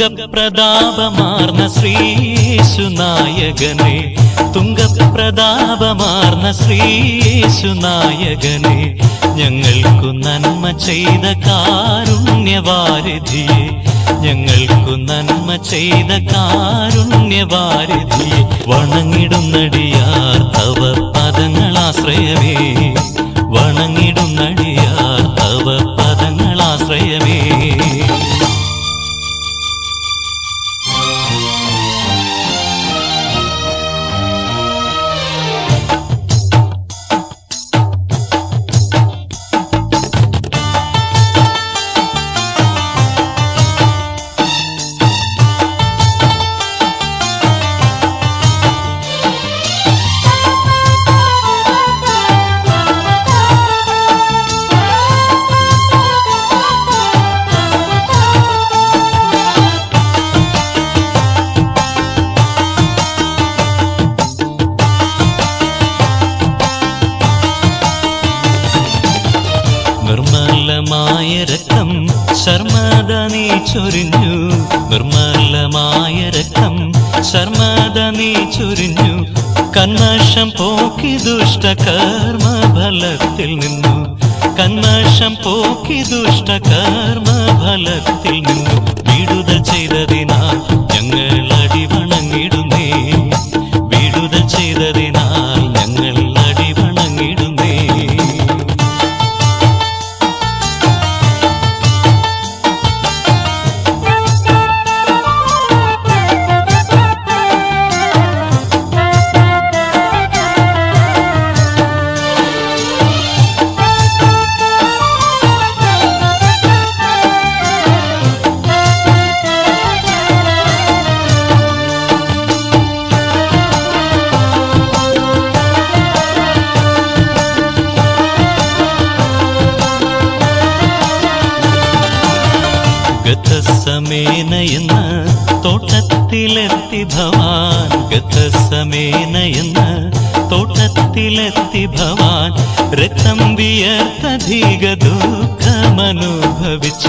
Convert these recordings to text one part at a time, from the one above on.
തുങ്കപ്രതാപമാർന്ന ശ്രീശുനായകനെ തുങ്കപ്രതാപമാർന്ന ശ്രീശുനായകനെ ഞങ്ങൾക്കു നന്മ ചെയ്ത കാരുണ്യവാരിധിയെ ഞങ്ങൾക്കു നന്മ ചെയ്ത കാരുണ്യവാരിധിയെ വണങ്ങിടുന്നടിയാർ തവ പദങ്ങളാശ്രയമേ. നീ ചൊരിഞ്ഞു. നിർമ്മലമായ രക്തം ശർമ്മദ നീ ചൊരിഞ്ഞു. കന്മഷം പോക്കി ദുഷ്ടകർമ്മ ഫലത്തിൽ നിന്നു. കന്മഷം പോക്കി ദുഷ്ടകർമ്മ ഫലത്തിൽ നിന്നു. വിടുത ചെയ്തതിനാൽ ഞങ്ങൾ അടിവണങ്ങിടുന്നേ വിടുത ചെയ്തതിനാൽ ഗതസമേന എന്ന തോട്ടത്തിലെത്തി ഭവാൻ ഗതസമേന എന്ന തോട്ടത്തിലെത്തി ഭവാൻ രക്തം വിയർത്തധിക ദുഃഖമനുഭവിച്ച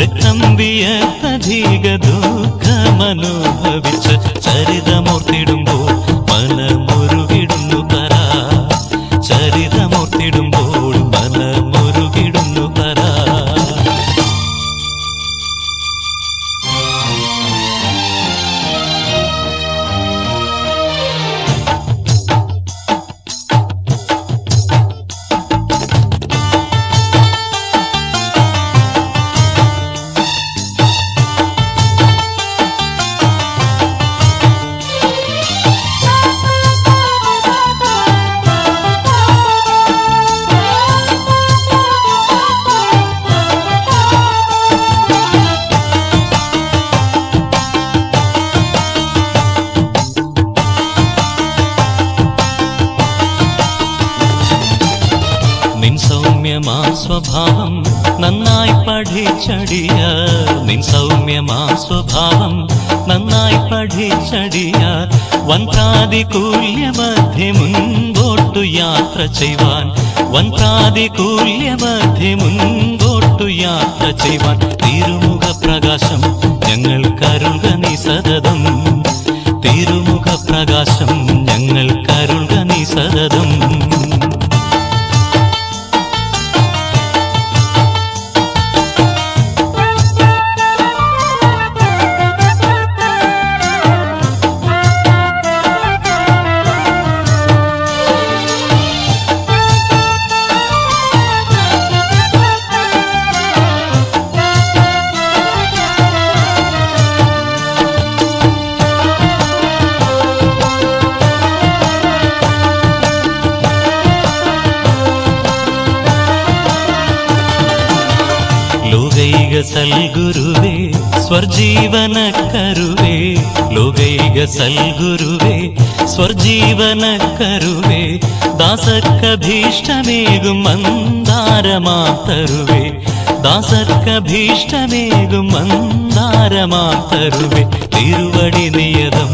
രക്തം വിയർത്തധിക ദുഃഖമനുഭവിച്ച ചരിതമോർത്തിടുമ്പോൾ നിൻ സൗമ്യമാ സ്വഭാവം നന്നായി പഠിച്ചടിയ. നിൻ സൗമ്യമാ സ്വഭാവം നന്നായി പഠിച്ചടിയ. വൻപ്രാതികൂല്യ മധ്യ മുൻപോട്ടു യാത്ര ചെയ്യുവാൻ വൻപ്രാതികൂല്യ മധ്യ മുൻപോട്ടു യാത്ര ചെയ്യുവാൻ തിരുമുഖ പ്രകാശം ഞങ്ങൾ കരുൾക നീ സതതം. തിരുമുഖ പ്രകാശം സൽഗുരുവേ സ്വർജീവന കരുവേ ലോകൈക സൽഗുരുവേ സ്വർജീവന കരുവേ ദാസക്കഭീഷ്ടമേകും മന്ദാരമാ തരുവേ ദാസർക്കഭീഷ്ടമേകും മന്ദാരമാ തരുവേ തിരുവടി നിയതം